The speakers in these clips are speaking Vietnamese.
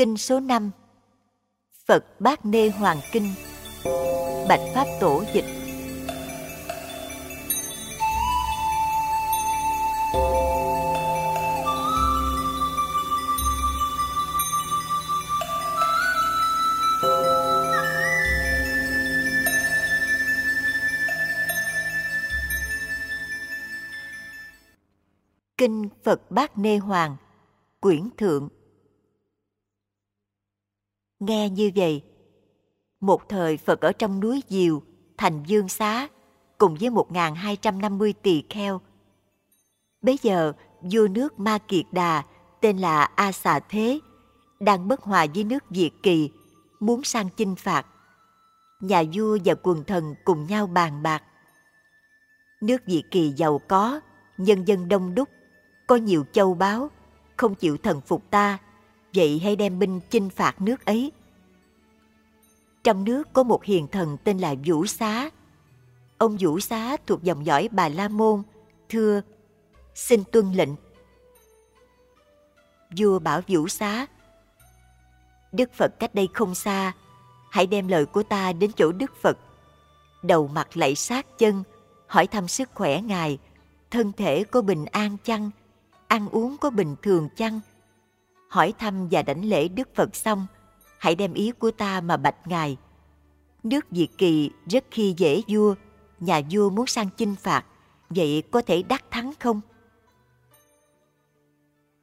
Kinh số 5 Phật Bát Nê Hoàng Kinh. Bạch Pháp Tổ Dịch. Kinh Phật Bát Nê Hoàng. Quyển Thượng. Nghe như vậy, một thời Phật ở trong núi Diều, thành Dương Xá, cùng với 1.250 tỳ kheo. Bây giờ, vua nước Ma Kiệt Đà, tên là A Xà Thế, đang bất hòa với nước Diệt Kỳ, muốn sang chinh phạt. Nhà vua và quần thần cùng nhau bàn bạc. Nước Diệt Kỳ giàu có, nhân dân đông đúc, có nhiều châu báu, không chịu thần phục ta, vậy hãy đem binh chinh phạt nước ấy. Trong nước có một hiền thần tên là Vũ Xá. Ông Vũ Xá thuộc dòng dõi Bà La Môn, thưa, xin tuân lệnh. Vua bảo Vũ Xá, Đức Phật cách đây không xa, hãy đem lời của ta đến chỗ Đức Phật. Đầu mặt lạy sát chân, hỏi thăm sức khỏe Ngài, thân thể có bình an chăng, ăn uống có bình thường chăng? Hỏi thăm và đảnh lễ Đức Phật xong, hãy đem ý của ta mà bạch ngài. Nước diệt Kỳ rất khi dễ vua, nhà vua muốn sang chinh phạt, vậy có thể đắc thắng không?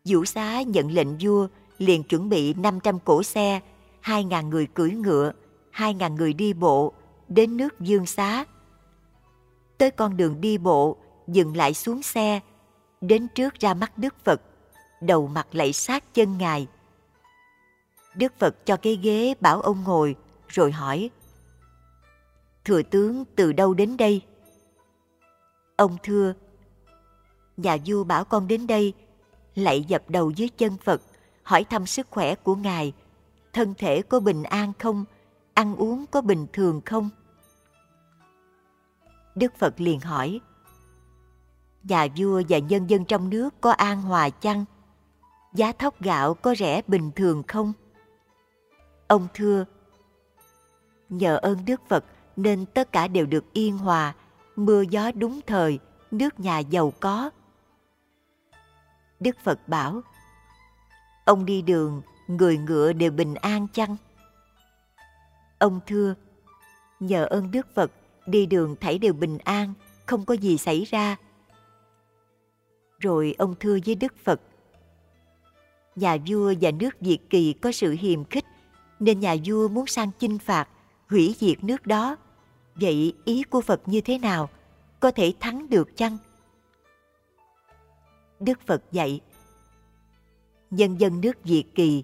Vũ xá nhận lệnh vua, liền chuẩn bị 500 cỗ xe, 2.000 người cưỡi ngựa, 2.000 người đi bộ, đến nước Dương Xá. Tới con đường đi bộ, dừng lại xuống xe, đến trước ra mắt Đức Phật, đầu mặt lạy sát chân Ngài. Đức Phật cho cái ghế bảo ông ngồi, rồi hỏi, Thừa tướng từ đâu đến đây? Ông thưa, nhà vua bảo con đến đây, lạy dập đầu dưới chân Phật, hỏi thăm sức khỏe của Ngài, thân thể có bình an không, ăn uống có bình thường không? Đức Phật liền hỏi, nhà vua và nhân dân trong nước có an hòa chăng? Giá thóc gạo có rẻ bình thường không? Ông thưa, nhờ ơn Đức Phật nên tất cả đều được yên hòa, mưa gió đúng thời, nước nhà giàu có. Đức Phật bảo, ông đi đường, người ngựa đều bình an chăng? Ông thưa, nhờ ơn Đức Phật, đi đường thảy đều bình an, không có gì xảy ra. Rồi ông thưa với Đức Phật, nhà vua và nước Việt Kỳ có sự hiềm khích, nên nhà vua muốn sang chinh phạt, hủy diệt nước đó. Vậy ý của Phật như thế nào? Có thể thắng được chăng? Đức Phật dạy, Nhân dân nước Việt Kỳ,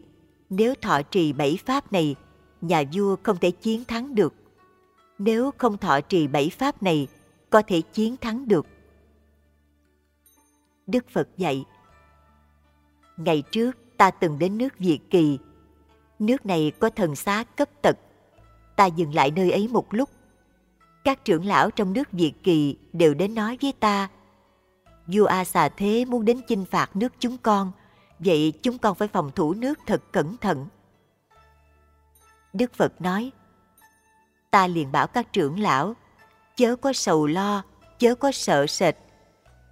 nếu thọ trì bảy pháp này, nhà vua không thể chiến thắng được. Nếu không thọ trì bảy pháp này, có thể chiến thắng được. Đức Phật dạy, Ngày trước ta từng đến nước Việt Kỳ nước này có thần xá cấp tật. Ta dừng lại nơi ấy một lúc. Các trưởng lão trong nước Việt Kỳ đều đến nói với ta, vua A Xà Thế muốn đến chinh phạt nước chúng con, vậy chúng con phải phòng thủ nước thật cẩn thận. Đức Phật nói, ta liền bảo các trưởng lão, chớ có sầu lo, chớ có sợ sệt.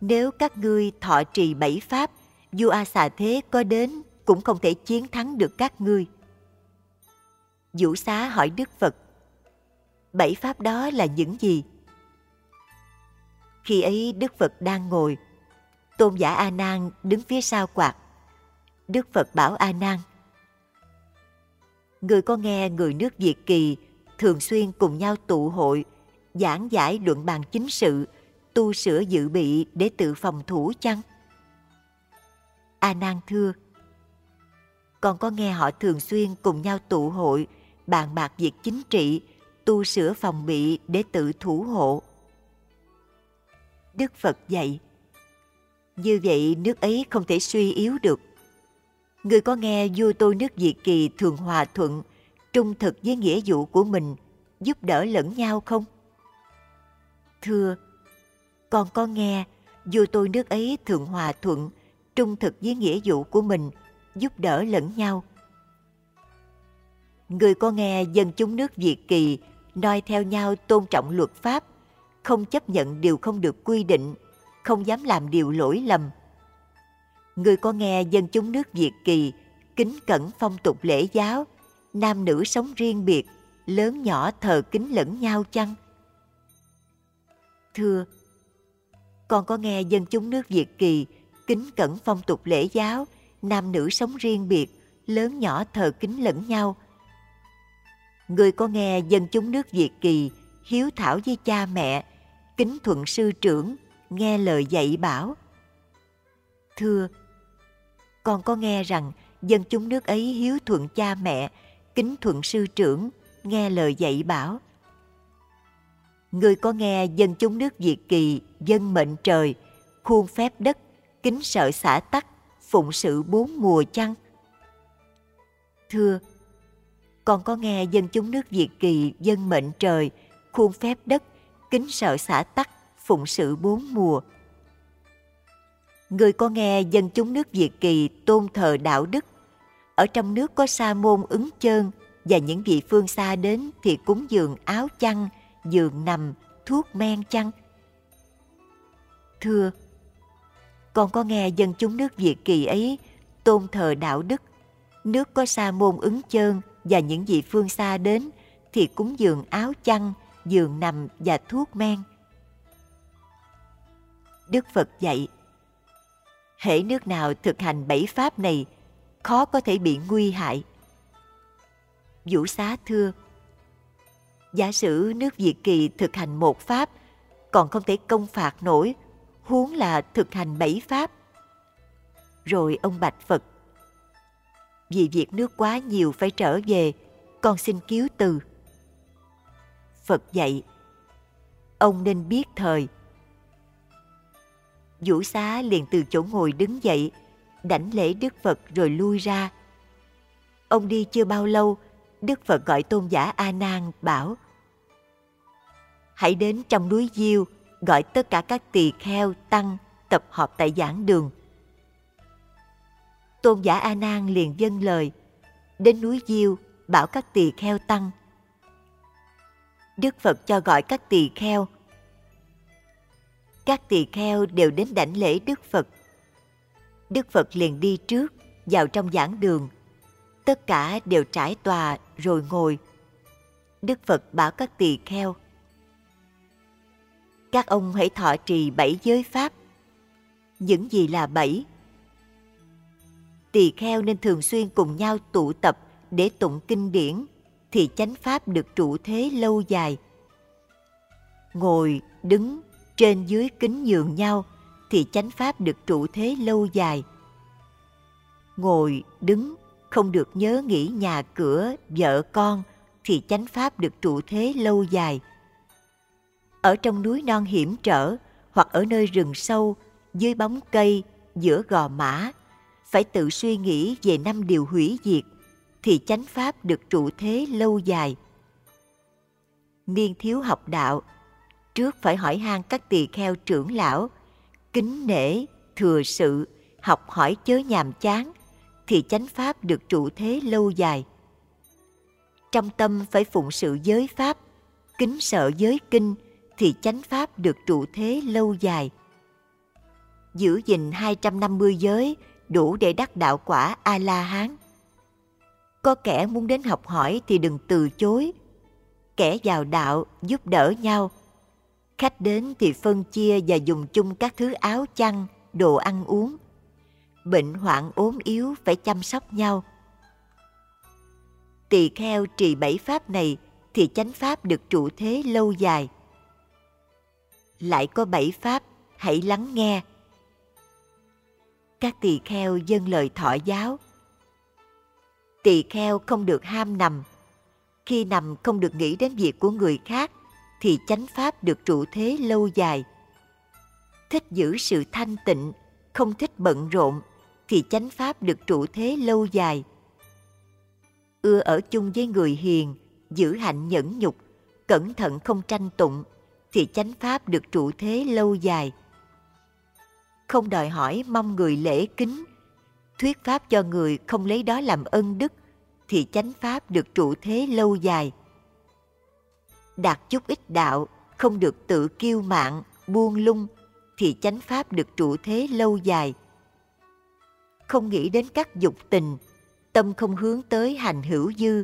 Nếu các ngươi thọ trì bảy pháp, vua A Xà Thế có đến cũng không thể chiến thắng được các ngươi. Vũ xá hỏi Đức Phật, bảy pháp đó là những gì? Khi ấy Đức Phật đang ngồi, tôn giả A Nan đứng phía sau quạt. Đức Phật bảo A Nan: Người có nghe người nước Việt Kỳ thường xuyên cùng nhau tụ hội, giảng giải luận bàn chính sự, tu sửa dự bị để tự phòng thủ chăng? A Nan thưa: con có nghe họ thường xuyên cùng nhau tụ hội, bàn bạc việc chính trị, tu sửa phòng bị để tự thủ hộ. Đức Phật dạy, như vậy nước ấy không thể suy yếu được. Người có nghe vua tôi nước Việt Kỳ thường hòa thuận, trung thực với nghĩa vụ của mình, giúp đỡ lẫn nhau không? Thưa, con có nghe vua tôi nước ấy thường hòa thuận, trung thực với nghĩa vụ của mình, giúp đỡ lẫn nhau. người có nghe dân chúng nước Việt Kỳ noi theo nhau tôn trọng luật pháp, không chấp nhận điều không được quy định, không dám làm điều lỗi lầm. Người có nghe dân chúng nước Việt Kỳ kính cẩn phong tục lễ giáo, nam nữ sống riêng biệt, lớn nhỏ thờ kính lẫn nhau chăng? Thưa, con có nghe dân chúng nước Việt Kỳ kính cẩn phong tục lễ giáo, nam nữ sống riêng biệt, lớn nhỏ thờ kính lẫn nhau. Người có nghe dân chúng nước Việt Kỳ hiếu thảo với cha mẹ, kính thuận sư trưởng, nghe lời dạy bảo. Thưa, con có nghe rằng dân chúng nước ấy hiếu thuận cha mẹ, kính thuận sư trưởng, nghe lời dạy bảo. Người có nghe dân chúng nước Việt Kỳ dân mệnh trời, khuôn phép đất, kính sợ xã tắc, phụng sự bốn mùa chăng? Thưa, con có nghe dân chúng nước Việt Kỳ dân mệnh trời, khuôn phép đất, kính sợ xã tắc, phụng sự bốn mùa. Người có nghe dân chúng nước Việt Kỳ tôn thờ đạo đức, ở trong nước có sa môn ứng chơn và những vị phương xa đến thì cúng dường áo chăn, giường nằm, thuốc men chăn Thưa, còn có nghe dân chúng nước Việt kỳ ấy tôn thờ đạo đức, nước có sa môn ứng chơn và những vị phương xa đến thì cúng dường áo chăn, giường nằm và thuốc men. Đức Phật dạy, hễ nước nào thực hành bảy pháp này, khó có thể bị nguy hại. Vũ xá thưa, giả sử nước Việt Kỳ thực hành một pháp, còn không thể công phạt nổi, huống là thực hành bảy pháp. Rồi ông bạch Phật, vì việc nước quá nhiều phải trở về, con xin cứu từ. Phật dạy, ông nên biết thời. Vũ xá liền từ chỗ ngồi đứng dậy, đảnh lễ Đức Phật rồi lui ra. Ông đi chưa bao lâu, Đức Phật gọi tôn giả A Nan bảo: Hãy đến trong núi Diêu, gọi tất cả các tỳ kheo tăng tập họp tại giảng đường. Tôn giả A Nan liền dâng lời, đến núi Diêu bảo các tỳ kheo tăng. Đức Phật cho gọi các tỳ kheo. Các tỳ kheo đều đến đảnh lễ Đức Phật. Đức Phật liền đi trước vào trong giảng đường. Tất cả đều trải tòa rồi ngồi. Đức Phật bảo các tỳ kheo các ông hãy thọ trì bảy giới pháp. Những gì là bảy? Tỳ kheo nên thường xuyên cùng nhau tụ tập để tụng kinh điển, thì chánh pháp được trụ thế lâu dài. Ngồi, đứng, trên dưới kính nhường nhau, thì chánh pháp được trụ thế lâu dài. Ngồi, đứng, không được nhớ nghĩ nhà cửa, vợ con, thì chánh pháp được trụ thế lâu dài ở trong núi non hiểm trở hoặc ở nơi rừng sâu, dưới bóng cây, giữa gò mã, phải tự suy nghĩ về năm điều hủy diệt, thì chánh pháp được trụ thế lâu dài. Niên thiếu học đạo, trước phải hỏi han các tỳ kheo trưởng lão, kính nể, thừa sự, học hỏi chớ nhàm chán, thì chánh pháp được trụ thế lâu dài. Trong tâm phải phụng sự giới pháp, kính sợ giới kinh, thì chánh pháp được trụ thế lâu dài. Giữ gìn 250 giới đủ để đắc đạo quả A-la-hán. Có kẻ muốn đến học hỏi thì đừng từ chối. Kẻ vào đạo giúp đỡ nhau. Khách đến thì phân chia và dùng chung các thứ áo chăn, đồ ăn uống. Bệnh hoạn ốm yếu phải chăm sóc nhau. Tỳ kheo trì bảy pháp này thì chánh pháp được trụ thế lâu dài lại có bảy pháp, hãy lắng nghe. Các tỳ kheo dâng lời thọ giáo. Tỳ kheo không được ham nằm. Khi nằm không được nghĩ đến việc của người khác, thì chánh pháp được trụ thế lâu dài. Thích giữ sự thanh tịnh, không thích bận rộn, thì chánh pháp được trụ thế lâu dài. Ưa ở chung với người hiền, giữ hạnh nhẫn nhục, cẩn thận không tranh tụng, thì chánh pháp được trụ thế lâu dài. Không đòi hỏi mong người lễ kính, thuyết pháp cho người không lấy đó làm ân đức, thì chánh pháp được trụ thế lâu dài. Đạt chút ít đạo, không được tự kiêu mạn, buông lung, thì chánh pháp được trụ thế lâu dài. Không nghĩ đến các dục tình, tâm không hướng tới hành hữu dư,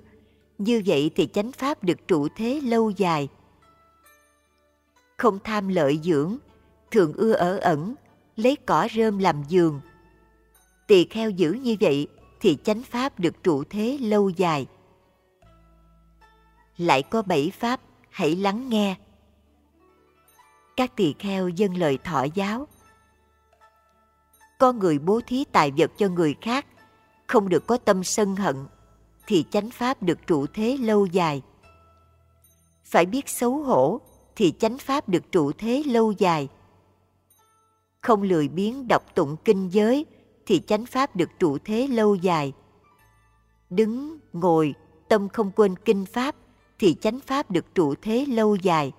như vậy thì chánh pháp được trụ thế lâu dài. Không tham lợi dưỡng, thường ưa ở ẩn, lấy cỏ rơm làm giường. Tỳ kheo giữ như vậy thì chánh pháp được trụ thế lâu dài. Lại có bảy pháp, hãy lắng nghe. Các tỳ kheo dân lời thọ giáo. Con người bố thí tài vật cho người khác, không được có tâm sân hận, thì chánh pháp được trụ thế lâu dài. Phải biết xấu hổ, thì chánh pháp được trụ thế lâu dài. Không lười biếng đọc tụng kinh giới, thì chánh pháp được trụ thế lâu dài. Đứng, ngồi, tâm không quên kinh pháp, thì chánh pháp được trụ thế lâu dài.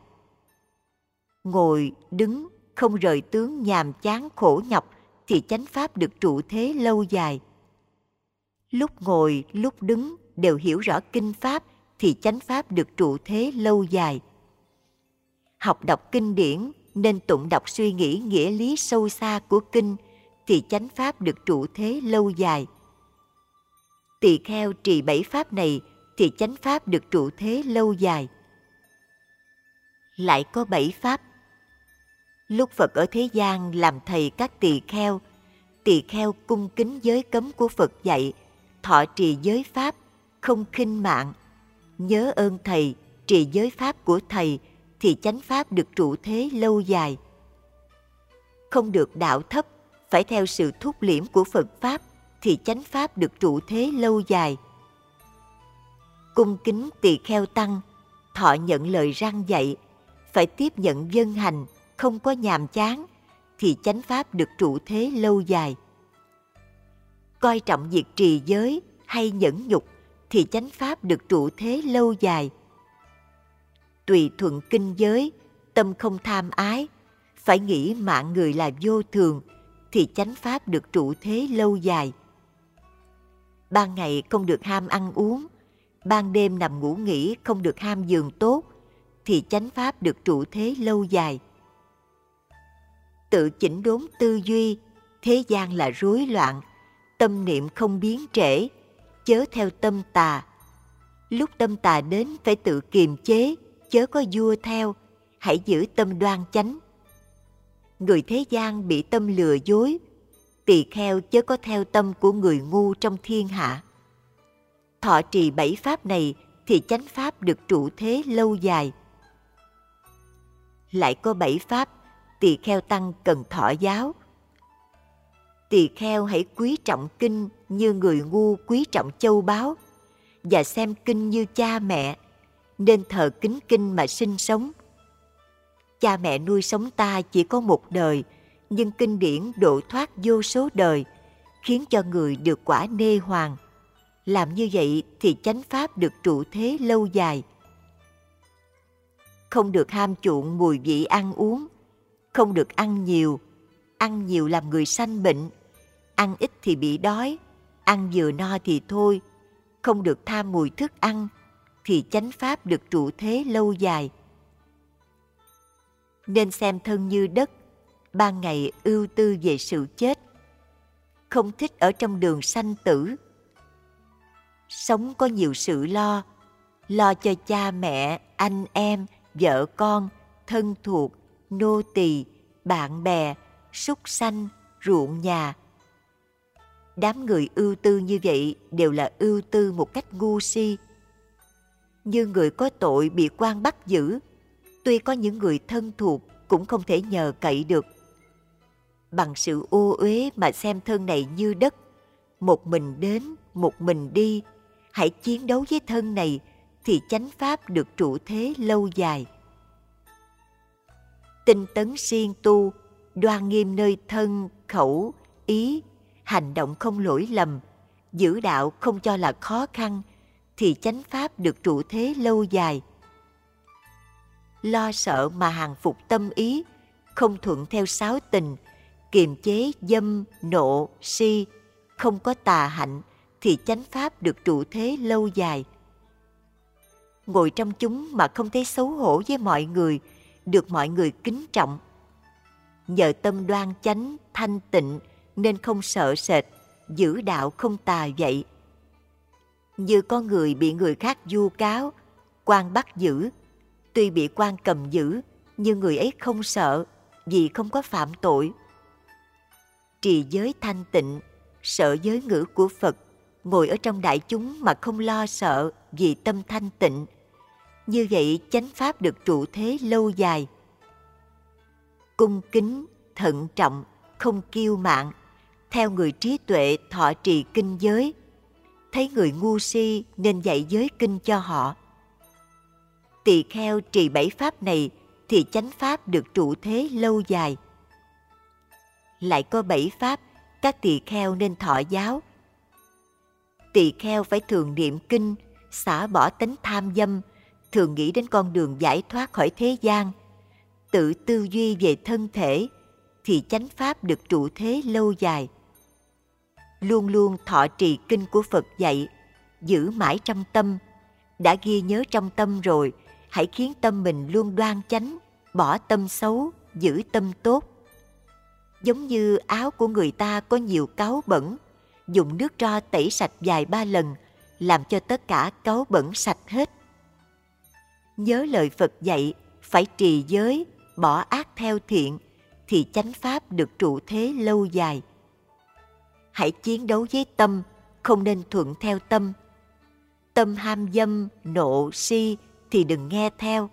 Ngồi, đứng, không rời tướng nhàm chán khổ nhọc, thì chánh pháp được trụ thế lâu dài. Lúc ngồi, lúc đứng đều hiểu rõ kinh pháp, thì chánh pháp được trụ thế lâu dài. Học đọc kinh điển nên tụng đọc suy nghĩ nghĩa lý sâu xa của kinh – thì chánh pháp được trụ thế lâu dài. Tỳ kheo trì bảy pháp này thì chánh pháp được trụ thế lâu dài. Lại có bảy pháp. Lúc Phật ở thế gian làm thầy các tỳ kheo, tỳ kheo cung kính giới cấm của Phật dạy, thọ trì giới pháp, không khinh mạng, nhớ ơn thầy, trì giới pháp của thầy thì chánh pháp được trụ thế lâu dài. Không được đạo thấp phải theo sự thúc liễm của Phật Pháp thì chánh Pháp được trụ thế lâu dài. Cung kính tỳ kheo tăng, thọ nhận lời răng dạy, phải tiếp nhận dân hành, không có nhàm chán, thì chánh Pháp được trụ thế lâu dài. Coi trọng việc trì giới hay nhẫn nhục, thì chánh Pháp được trụ thế lâu dài. Tùy thuận kinh giới, tâm không tham ái, phải nghĩ mạng người là vô thường, thì chánh pháp được trụ thế lâu dài. Ban ngày không được ham ăn uống, ban đêm nằm ngủ nghỉ không được ham giường tốt, thì chánh pháp được trụ thế lâu dài. Tự chỉnh đốn tư duy, thế gian là rối loạn, tâm niệm không biến trễ, chớ theo tâm tà. Lúc tâm tà đến phải tự kiềm chế, chớ có vua theo, hãy giữ tâm đoan chánh người thế gian bị tâm lừa dối, tỳ kheo chớ có theo tâm của người ngu trong thiên hạ. Thọ trì bảy pháp này thì chánh pháp được trụ thế lâu dài. Lại có bảy pháp, tỳ kheo tăng cần thọ giáo. Tỳ kheo hãy quý trọng kinh như người ngu quý trọng châu báu và xem kinh như cha mẹ, nên thờ kính kinh mà sinh sống cha mẹ nuôi sống ta chỉ có một đời, nhưng kinh điển độ thoát vô số đời, khiến cho người được quả nê hoàng. Làm như vậy thì chánh pháp được trụ thế lâu dài. Không được ham chuộng mùi vị ăn uống, không được ăn nhiều, ăn nhiều làm người sanh bệnh, ăn ít thì bị đói, ăn vừa no thì thôi, không được tham mùi thức ăn, thì chánh pháp được trụ thế lâu dài nên xem thân như đất, ban ngày ưu tư về sự chết, không thích ở trong đường sanh tử. Sống có nhiều sự lo, lo cho cha mẹ, anh em, vợ con, thân thuộc, nô tỳ, bạn bè, súc sanh, ruộng nhà. Đám người ưu tư như vậy đều là ưu tư một cách ngu si. Như người có tội bị quan bắt giữ, tuy có những người thân thuộc cũng không thể nhờ cậy được. Bằng sự ô uế mà xem thân này như đất, một mình đến, một mình đi, hãy chiến đấu với thân này thì chánh pháp được trụ thế lâu dài. Tinh tấn siêng tu, đoan nghiêm nơi thân, khẩu, ý, hành động không lỗi lầm, giữ đạo không cho là khó khăn, thì chánh pháp được trụ thế lâu dài lo sợ mà hàng phục tâm ý, không thuận theo sáu tình, kiềm chế dâm, nộ, si, không có tà hạnh, thì chánh pháp được trụ thế lâu dài. Ngồi trong chúng mà không thấy xấu hổ với mọi người, được mọi người kính trọng. Nhờ tâm đoan chánh, thanh tịnh nên không sợ sệt, giữ đạo không tà vậy. Như con người bị người khác vu cáo, quan bắt giữ, tuy bị quan cầm giữ, nhưng người ấy không sợ vì không có phạm tội. Trì giới thanh tịnh, sợ giới ngữ của Phật, ngồi ở trong đại chúng mà không lo sợ vì tâm thanh tịnh. Như vậy chánh pháp được trụ thế lâu dài. Cung kính, thận trọng, không kiêu mạn, theo người trí tuệ thọ trì kinh giới, thấy người ngu si nên dạy giới kinh cho họ. Tỳ kheo trì bảy pháp này thì chánh pháp được trụ thế lâu dài. Lại có bảy pháp, các tỳ kheo nên thọ giáo. Tỳ kheo phải thường niệm kinh, xả bỏ tính tham dâm, thường nghĩ đến con đường giải thoát khỏi thế gian, tự tư duy về thân thể, thì chánh pháp được trụ thế lâu dài. Luôn luôn thọ trì kinh của Phật dạy, giữ mãi trong tâm, đã ghi nhớ trong tâm rồi, hãy khiến tâm mình luôn đoan chánh, bỏ tâm xấu, giữ tâm tốt. Giống như áo của người ta có nhiều cáu bẩn, dùng nước tro tẩy sạch vài ba lần, làm cho tất cả cáu bẩn sạch hết. Nhớ lời Phật dạy, phải trì giới, bỏ ác theo thiện, thì chánh pháp được trụ thế lâu dài. Hãy chiến đấu với tâm, không nên thuận theo tâm. Tâm ham dâm, nộ, si thì đừng nghe theo.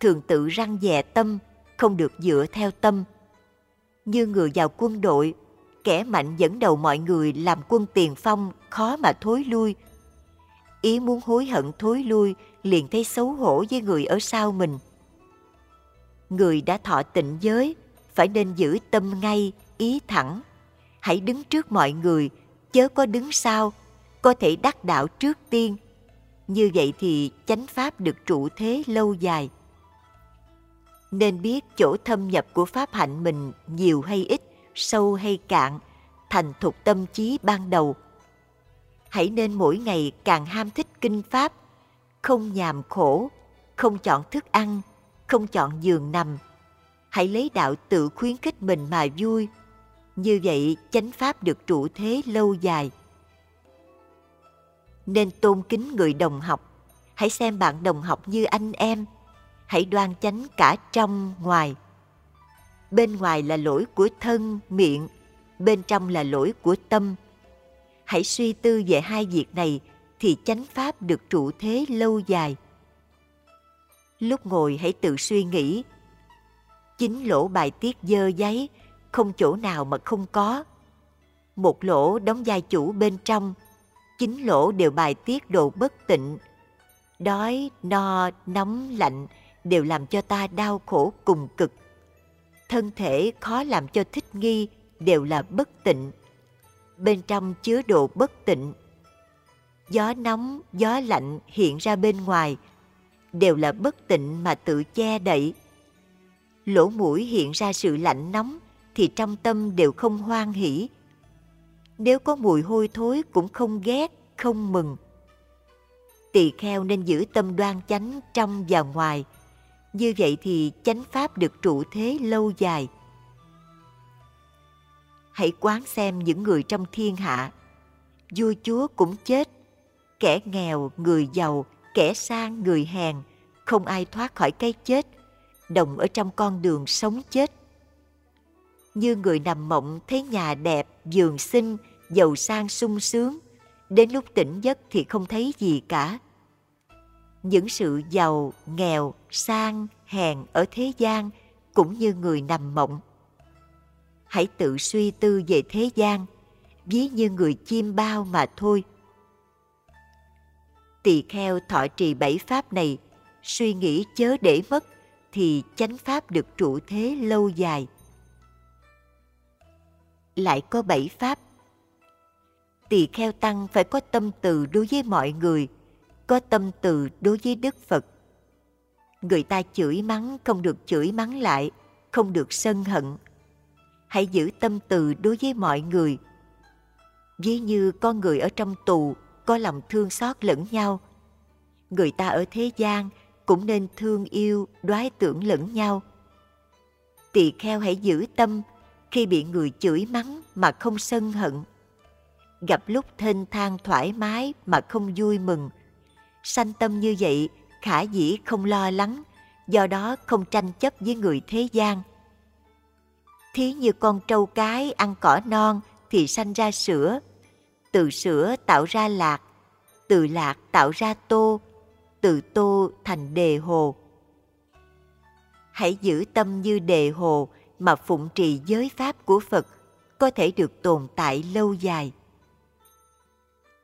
Thường tự răng dè tâm, không được dựa theo tâm. Như người vào quân đội, kẻ mạnh dẫn đầu mọi người làm quân tiền phong khó mà thối lui. Ý muốn hối hận thối lui liền thấy xấu hổ với người ở sau mình. Người đã thọ tịnh giới phải nên giữ tâm ngay, ý thẳng. Hãy đứng trước mọi người, chớ có đứng sau, có thể đắc đạo trước tiên. Như vậy thì chánh pháp được trụ thế lâu dài. Nên biết chỗ thâm nhập của pháp hạnh mình nhiều hay ít, sâu hay cạn, thành thục tâm trí ban đầu. Hãy nên mỗi ngày càng ham thích kinh pháp, không nhàm khổ, không chọn thức ăn, không chọn giường nằm, hãy lấy đạo tự khuyến khích mình mà vui. Như vậy chánh pháp được trụ thế lâu dài. Nên tôn kính người đồng học, hãy xem bạn đồng học như anh em, hãy đoan chánh cả trong ngoài. Bên ngoài là lỗi của thân, miệng, bên trong là lỗi của tâm. Hãy suy tư về hai việc này thì chánh pháp được trụ thế lâu dài. Lúc ngồi hãy tự suy nghĩ Chính lỗ bài tiết dơ giấy, không chỗ nào mà không có. Một lỗ đóng vai chủ bên trong, chính lỗ đều bài tiết đồ bất tịnh. Đói, no, nóng, lạnh đều làm cho ta đau khổ cùng cực. Thân thể khó làm cho thích nghi đều là bất tịnh. Bên trong chứa đồ bất tịnh. Gió nóng, gió lạnh hiện ra bên ngoài đều là bất tịnh mà tự che đậy lỗ mũi hiện ra sự lạnh nóng thì trong tâm đều không hoan hỷ. Nếu có mùi hôi thối cũng không ghét, không mừng. Tỳ kheo nên giữ tâm đoan chánh trong và ngoài. Như vậy thì chánh pháp được trụ thế lâu dài. Hãy quán xem những người trong thiên hạ. Vua chúa cũng chết. Kẻ nghèo, người giàu, kẻ sang, người hèn, không ai thoát khỏi cái chết đồng ở trong con đường sống chết. Như người nằm mộng thấy nhà đẹp, giường xinh, giàu sang sung sướng, đến lúc tỉnh giấc thì không thấy gì cả. Những sự giàu, nghèo, sang, hèn ở thế gian cũng như người nằm mộng. Hãy tự suy tư về thế gian, ví như người chim bao mà thôi. Tỳ kheo thọ trì bảy pháp này, suy nghĩ chớ để mất, thì chánh pháp được trụ thế lâu dài. Lại có bảy pháp. Tỳ kheo tăng phải có tâm từ đối với mọi người, có tâm từ đối với Đức Phật. Người ta chửi mắng không được chửi mắng lại, không được sân hận. Hãy giữ tâm từ đối với mọi người. ví như con người ở trong tù có lòng thương xót lẫn nhau người ta ở thế gian cũng nên thương yêu đoái tưởng lẫn nhau tỳ kheo hãy giữ tâm khi bị người chửi mắng mà không sân hận. Gặp lúc thênh thang thoải mái mà không vui mừng. Sanh tâm như vậy, khả dĩ không lo lắng, do đó không tranh chấp với người thế gian. Thí như con trâu cái ăn cỏ non thì sanh ra sữa. Từ sữa tạo ra lạc, từ lạc tạo ra tô, từ tô thành đề hồ. Hãy giữ tâm như đề hồ mà phụng trì giới pháp của phật có thể được tồn tại lâu dài.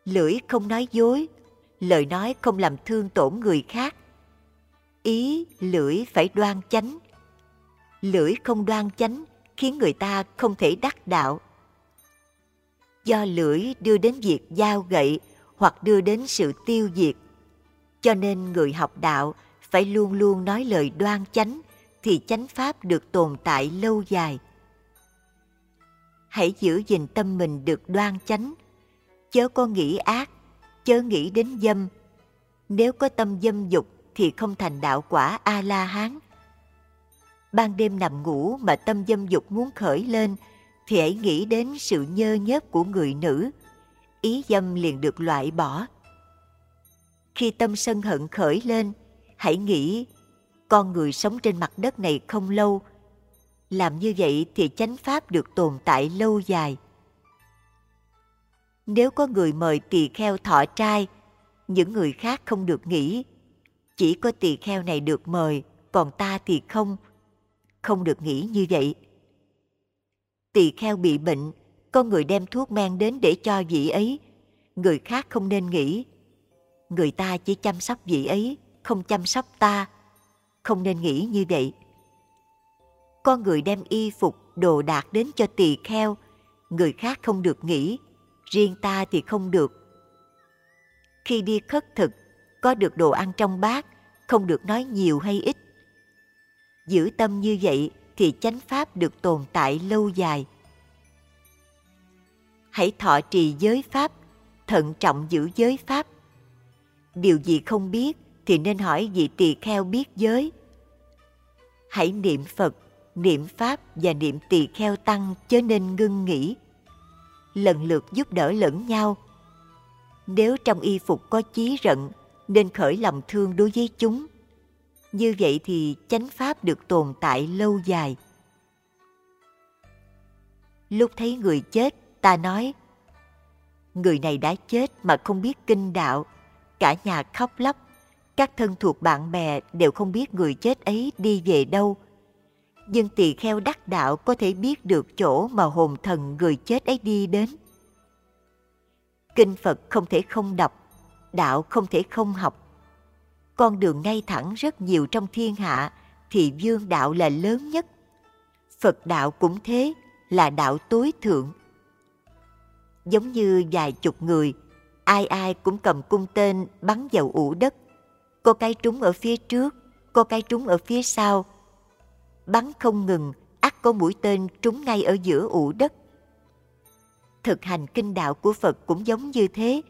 Lưỡi không nói dối, lời nói không làm thương tổn người khác. Ý lưỡi phải đoan chánh. Lưỡi không đoan chánh khiến người ta không thể đắc đạo. Do lưỡi đưa đến việc giao gậy hoặc đưa đến sự tiêu diệt, cho nên người học đạo phải luôn luôn nói lời đoan chánh thì chánh pháp được tồn tại lâu dài. Hãy giữ gìn tâm mình được đoan chánh. Chớ có nghĩ ác, chớ nghĩ đến dâm. Nếu có tâm dâm dục thì không thành đạo quả a la hán ban đêm nằm ngủ mà tâm dâm dục muốn khởi lên, thì hãy nghĩ đến sự nhơ nhớp của người nữ. Ý dâm liền được loại bỏ. Khi tâm sân hận khởi lên, hãy nghĩ con người sống trên mặt đất này không lâu. Làm như vậy thì chánh pháp được tồn tại lâu dài. Nếu có người mời tỳ kheo thọ trai, những người khác không được nghỉ. Chỉ có tỳ kheo này được mời, còn ta thì không. Không được nghĩ như vậy. Tỳ kheo bị bệnh, con người đem thuốc men đến để cho vị ấy. Người khác không nên nghĩ người ta chỉ chăm sóc vị ấy, không chăm sóc ta không nên nghĩ như vậy. Con người đem y phục, đồ đạc đến cho tỳ kheo, người khác không được nghĩ, riêng ta thì không được. Khi đi khất thực, có được đồ ăn trong bát, không được nói nhiều hay ít. Giữ tâm như vậy thì chánh pháp được tồn tại lâu dài. Hãy thọ trì giới pháp, thận trọng giữ giới pháp. Điều gì không biết thì nên hỏi vị tỳ kheo biết giới. Hãy niệm phật, niệm pháp và niệm tỳ kheo tăng chớ nên ngưng nghỉ lần lượt giúp đỡ lẫn nhau. Nếu trong y phục có chí rận, nên khởi lòng thương đối với chúng. Như vậy thì chánh pháp được tồn tại lâu dài. Lúc thấy người chết, ta nói, người này đã chết mà không biết kinh đạo, cả nhà khóc lóc các thân thuộc bạn bè đều không biết người chết ấy đi về đâu. Nhưng tỳ kheo đắc đạo có thể biết được chỗ mà hồn thần người chết ấy đi đến. Kinh phật không thể không đọc, đạo không thể không học. Con đường ngay thẳng rất nhiều trong thiên hạ thì dương đạo là lớn nhất. Phật đạo cũng thế, là đạo tối thượng. Giống như vài chục người, ai ai cũng cầm cung tên bắn vào ủ đất có cái trúng ở phía trước có cái trúng ở phía sau. Bắn không ngừng ắt có mũi tên trúng ngay ở giữa ủ đất. Thực hành kinh đạo của phật cũng giống như thế.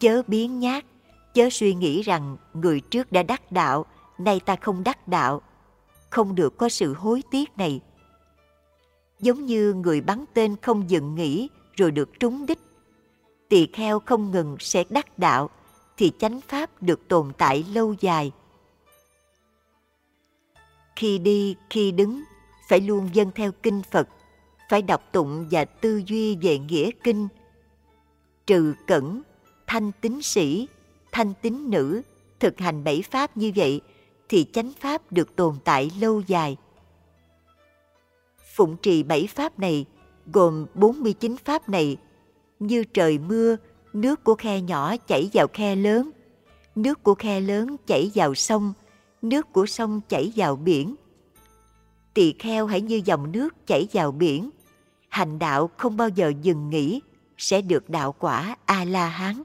Chớ biến nhát, chớ suy nghĩ rằng người trước đã đắc đạo, nay ta không đắc đạo. Không được có sự hối tiếc này. Giống như người bắn tên không dừng nghỉ, rồi được trúng đích. Tỳ kheo không ngừng sẽ đắc đạo thì chánh pháp được tồn tại lâu dài. Khi đi khi đứng phải luôn dâng theo kinh phật phải đọc tụng và tư duy về nghĩa kinh. Trừ cẩn thanh tín sĩ thanh tín nữ thực hành bảy pháp như vậy thì chánh pháp được tồn tại lâu dài. Phụng trì bảy pháp này gồm 49 pháp này như trời mưa, nước của khe nhỏ chảy vào khe lớn, nước của khe lớn chảy vào sông, nước của sông chảy vào biển. Tỳ kheo hãy như dòng nước chảy vào biển, hành đạo không bao giờ dừng nghỉ, sẽ được đạo quả A-la-hán.